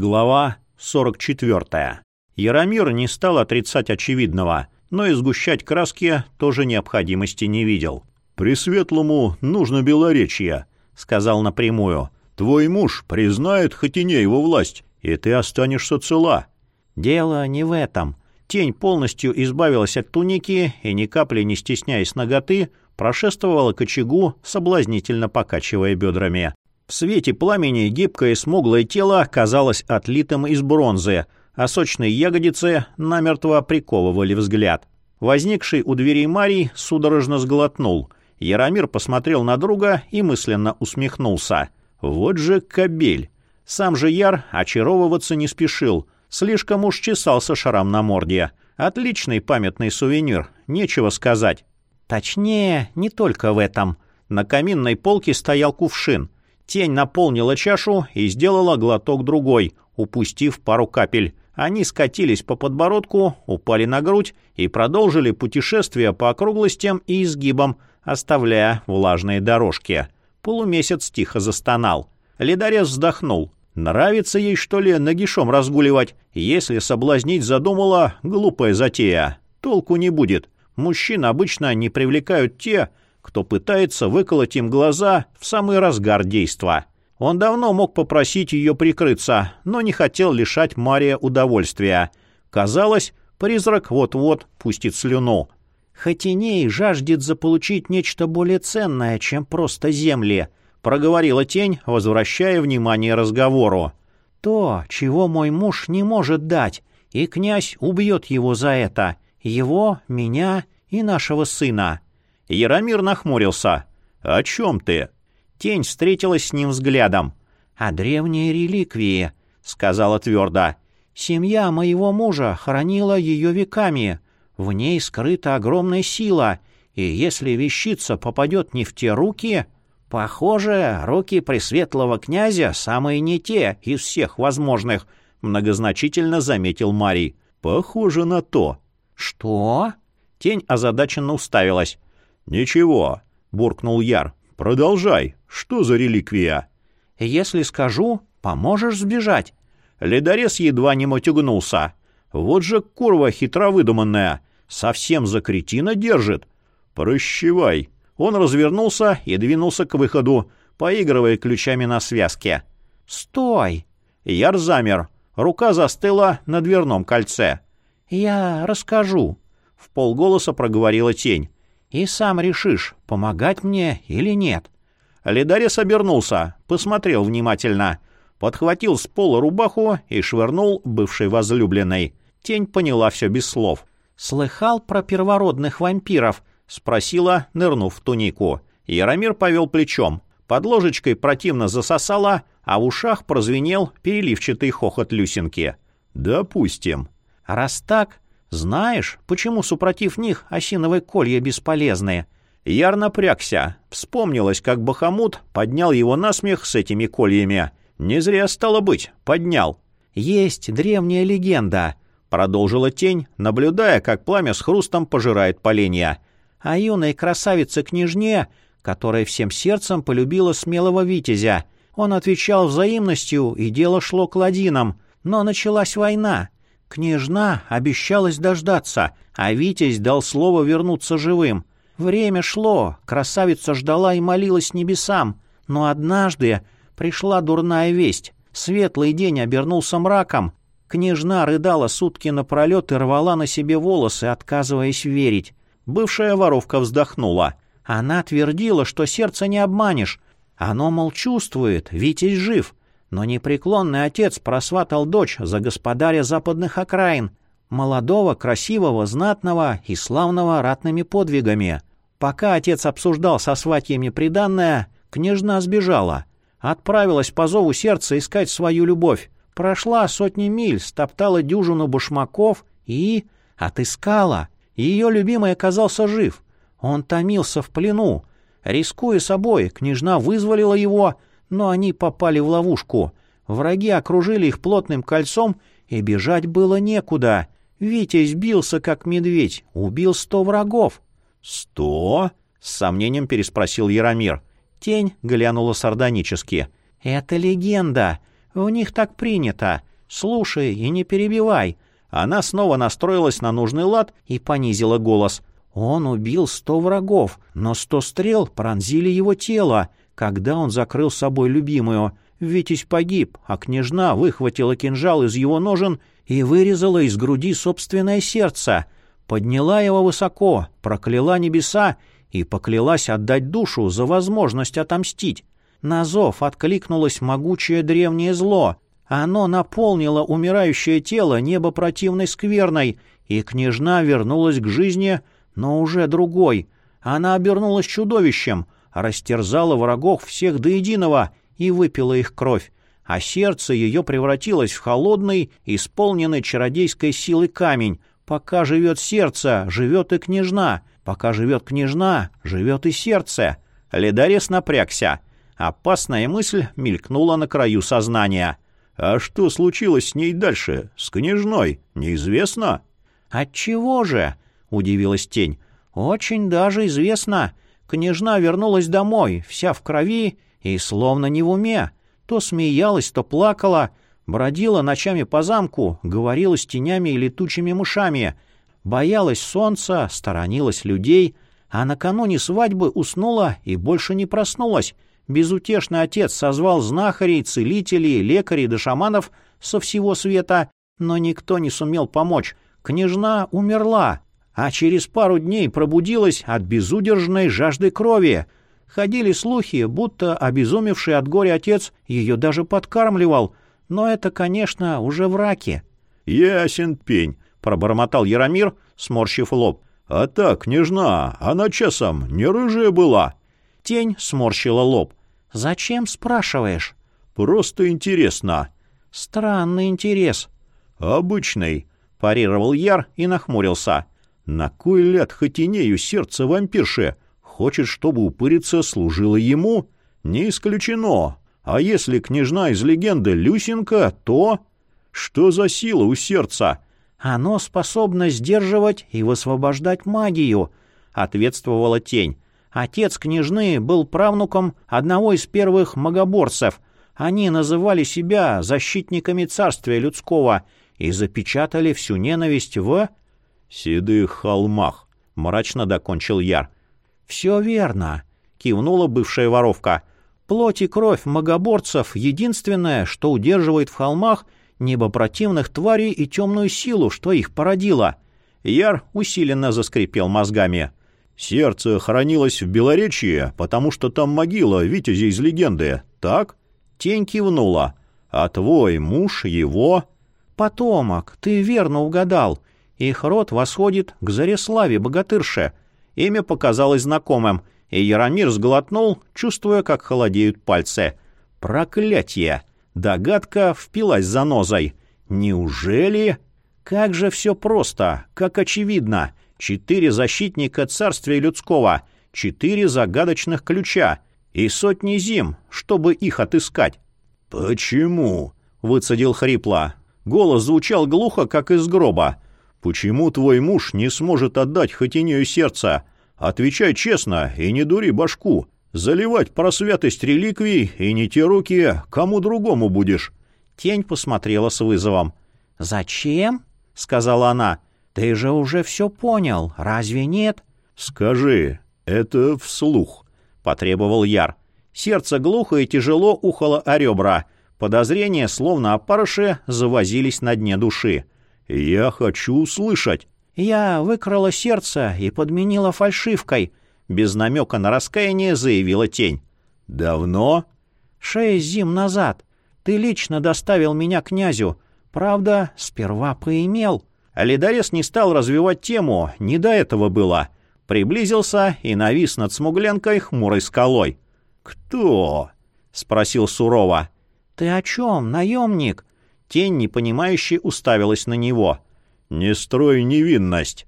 Глава 44. Яромир не стал отрицать очевидного, но и сгущать краски тоже необходимости не видел. «Пресветлому нужно белоречье», — сказал напрямую. «Твой муж признает Хотинееву власть, и ты останешься цела». «Дело не в этом». Тень полностью избавилась от туники и, ни капли не стесняясь ноготы, прошествовала к очагу, соблазнительно покачивая бедрами. В свете пламени гибкое смуглое тело казалось отлитым из бронзы, а сочные ягодицы намертво приковывали взгляд. Возникший у дверей Марий судорожно сглотнул. Яромир посмотрел на друга и мысленно усмехнулся. «Вот же кобель!» Сам же Яр очаровываться не спешил. Слишком уж чесался шрам на морде. Отличный памятный сувенир, нечего сказать. Точнее, не только в этом. На каминной полке стоял кувшин — Тень наполнила чашу и сделала глоток другой, упустив пару капель. Они скатились по подбородку, упали на грудь и продолжили путешествие по округлостям и изгибам, оставляя влажные дорожки. Полумесяц тихо застонал. Ледарес вздохнул. Нравится ей, что ли, нагишом разгуливать? Если соблазнить задумала, глупая затея. Толку не будет. Мужчин обычно не привлекают те, кто пытается выколоть им глаза в самый разгар действа. Он давно мог попросить ее прикрыться, но не хотел лишать Мария удовольствия. Казалось, призрак вот-вот пустит слюну. «Хотиней жаждет заполучить нечто более ценное, чем просто земли», — проговорила тень, возвращая внимание разговору. «То, чего мой муж не может дать, и князь убьет его за это. Его, меня и нашего сына». Яромир нахмурился. «О чем ты?» Тень встретилась с ним взглядом. «О древней реликвии», — сказала твердо. «Семья моего мужа хранила ее веками. В ней скрыта огромная сила, и если вещица попадет не в те руки...» «Похоже, руки Пресветлого князя самые не те из всех возможных», — многозначительно заметил Марий. «Похоже на то». «Что?» Тень озадаченно уставилась. «Ничего», — буркнул Яр. «Продолжай. Что за реликвия?» «Если скажу, поможешь сбежать». Ледорез едва не мотюгнулся. «Вот же курва хитро выдуманная. Совсем за кретина держит». «Прощевай». Он развернулся и двинулся к выходу, поигрывая ключами на связке. «Стой!» Яр замер. Рука застыла на дверном кольце. «Я расскажу», — в полголоса проговорила тень и сам решишь, помогать мне или нет». Ледарес обернулся, посмотрел внимательно, подхватил с пола рубаху и швырнул бывшей возлюбленной. Тень поняла все без слов. «Слыхал про первородных вампиров?» — спросила, нырнув в тунику. Яромир повел плечом. Под ложечкой противно засосала, а в ушах прозвенел переливчатый хохот Люсинки. «Допустим». «Раз так, знаешь, почему супротив них осиновые колья бесполезны? Яр напрягся. Вспомнилось, как Бахамут поднял его на смех с этими кольями. Не зря стало быть, поднял. Есть древняя легенда, продолжила тень, наблюдая, как пламя с хрустом пожирает поленья. О юной красавице-княжне, которая всем сердцем полюбила смелого витязя. Он отвечал взаимностью, и дело шло к ладинам. Но началась война. Княжна обещалась дождаться, а Витязь дал слово вернуться живым. Время шло, красавица ждала и молилась небесам, но однажды пришла дурная весть. Светлый день обернулся мраком. Княжна рыдала сутки напролет и рвала на себе волосы, отказываясь верить. Бывшая воровка вздохнула. Она твердила, что сердце не обманешь. Оно, мол, чувствует, Витязь жив. Но непреклонный отец просватал дочь за господаря западных окраин, молодого, красивого, знатного и славного ратными подвигами. Пока отец обсуждал со сватьями приданное, княжна сбежала. Отправилась по зову сердца искать свою любовь. Прошла сотни миль, стоптала дюжину башмаков и... отыскала. Ее любимый оказался жив. Он томился в плену. Рискуя собой, княжна вызволила его, но они попали в ловушку. Враги окружили их плотным кольцом, и бежать было некуда. Витя сбился, как медведь, убил сто врагов. «Сто?» — с сомнением переспросил Яромир. Тень глянула сардонически. «Это легенда. В них так принято. слушай и не перебивай». Она снова настроилась на нужный лад и понизила голос. «Он убил сто врагов, но сто стрел пронзили его тело, когда он закрыл собой любимую. Витязь погиб, а княжна выхватила кинжал из его ножен и вырезала из груди собственное сердце, подняла его высоко, прокляла небеса и поклялась отдать душу за возможность отомстить. На зов откликнулось могучее древнее зло. Оно наполнило умирающее тело небо противной скверной, и княжна вернулась к жизни, но уже другой. Она обернулась чудовищем, растерзала врагов всех до единого и выпила их кровь, а сердце ее превратилось в холодный, исполненный чародейской силы камень. Пока живет сердце, живет и княжна. Пока живет княжна, живет и сердце. Ледарес напрягся. Опасная мысль мелькнула на краю сознания. «А что случилось с ней дальше? С княжной? Неизвестно?» «Отчего же?» — удивилась тень. «Очень даже известно. Княжна вернулась домой, вся в крови и словно не в уме. То смеялась, то плакала, бродила ночами по замку, говорила с тенями и летучими мышами, боялась солнца, сторонилась людей, а накануне свадьбы уснула и больше не проснулась. Безутешный отец созвал знахарей, целителей, лекарей да шаманов со всего света, но никто не сумел помочь. Княжна умерла, а через пару дней пробудилась от безудержной жажды крови. Ходили слухи, будто обезумевший от горя отец ее даже подкармливал, но это, конечно, уже враки. «Ясен пень», — пробормотал Яромир, сморщив лоб. «А так, княжна, она часом не рыжая была?» Тень сморщила лоб. «Зачем спрашиваешь?» «Просто интересно». «Странный интерес». «Обычный», — парировал Яр и нахмурился. «На кой ляд Хатинею сердце вампирши? Хочет, чтобы упырица служила ему? Не исключено. А если княжна из легенды Люсенка, то... Что за сила у сердца?» «Оно способно сдерживать и высвобождать магию», — ответствовала тень. Отец княжны был правнуком одного из первых магоборцев. Они называли себя защитниками царствия людского и запечатали всю ненависть в... «Седых холмах», — мрачно докончил Яр. «Все верно», — кивнула бывшая воровка. «Плоть и кровь магоборцев — единственное, что удерживает в холмах небопротивных тварей и темную силу, что их породило». Яр усиленно заскрипел мозгами. Сердце хранилось в Белоречье, потому что там могила Витязя из легенды, так? Тень кивнула. А твой муж его... Потомок, ты верно угадал. Их род восходит к Зареславе Богатырше. Имя показалось знакомым, и Яромир сглотнул, чувствуя, как холодеют пальцы. Проклятье! Догадка впилась занозой. Неужели... Как же все просто, как очевидно четыре защитника царствия людского, четыре загадочных ключа и сотни зим, чтобы их отыскать. «Почему?» — выцедил хрипло. Голос звучал глухо, как из гроба. «Почему твой муж не сможет отдать Хатинею сердце? Отвечай честно и не дури башку. Заливать про святость реликвий и не те руки, кому другому будешь». Тень посмотрела с вызовом. «Зачем?» — сказала она. «Ты же уже все понял, разве нет?» «Скажи, это вслух», — потребовал Яр. Сердце глухо и тяжело ухало о ребра. Подозрения, словно опарыши, завозились на дне души. «Я хочу услышать». «Я выкрала сердце и подменила фальшивкой», — без намека на раскаяние заявила тень. «Давно?» «Шесть зим назад. Ты лично доставил меня князю. Правда, сперва поимел». Ледорез не стал развивать тему, не до этого было. Приблизился и навис над Смугленкой хмурой скалой. «Кто?» — спросил сурово. «Ты о чем, наемник?» Тень, непонимающе, уставилась на него. «Не строй невинность!»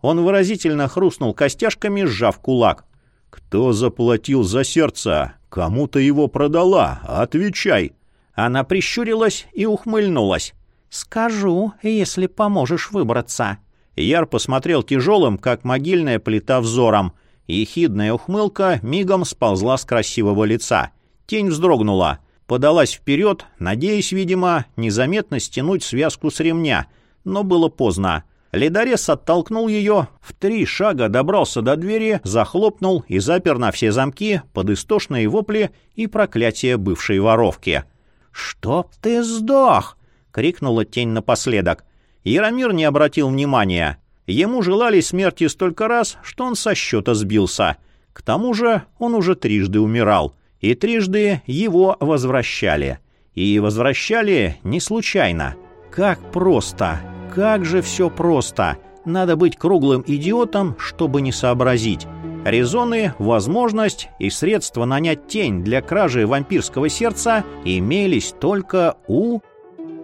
Он выразительно хрустнул костяшками, сжав кулак. «Кто заплатил за сердце? Кому ты его продала? Отвечай!» Она прищурилась и ухмыльнулась. «Скажу, если поможешь выбраться». Яр посмотрел тяжелым, как могильная плита взором. Ехидная ухмылка мигом сползла с красивого лица. Тень вздрогнула. Подалась вперед, надеясь, видимо, незаметно стянуть связку с ремня, но было поздно. Ледорез оттолкнул ее, в три шага добрался до двери, захлопнул и запер на все замки под истошные вопли и проклятие бывшей воровки. «Чтоб ты сдох!» — крикнула тень напоследок. Яромир не обратил внимания. Ему желали смерти столько раз, что он со счета сбился. К тому же он уже трижды умирал, и трижды его возвращали. И возвращали не случайно. Как просто! Как же все просто! Надо быть круглым идиотом, чтобы не сообразить. Резоны, возможность и средства нанять тень для кражи вампирского сердца имелись только у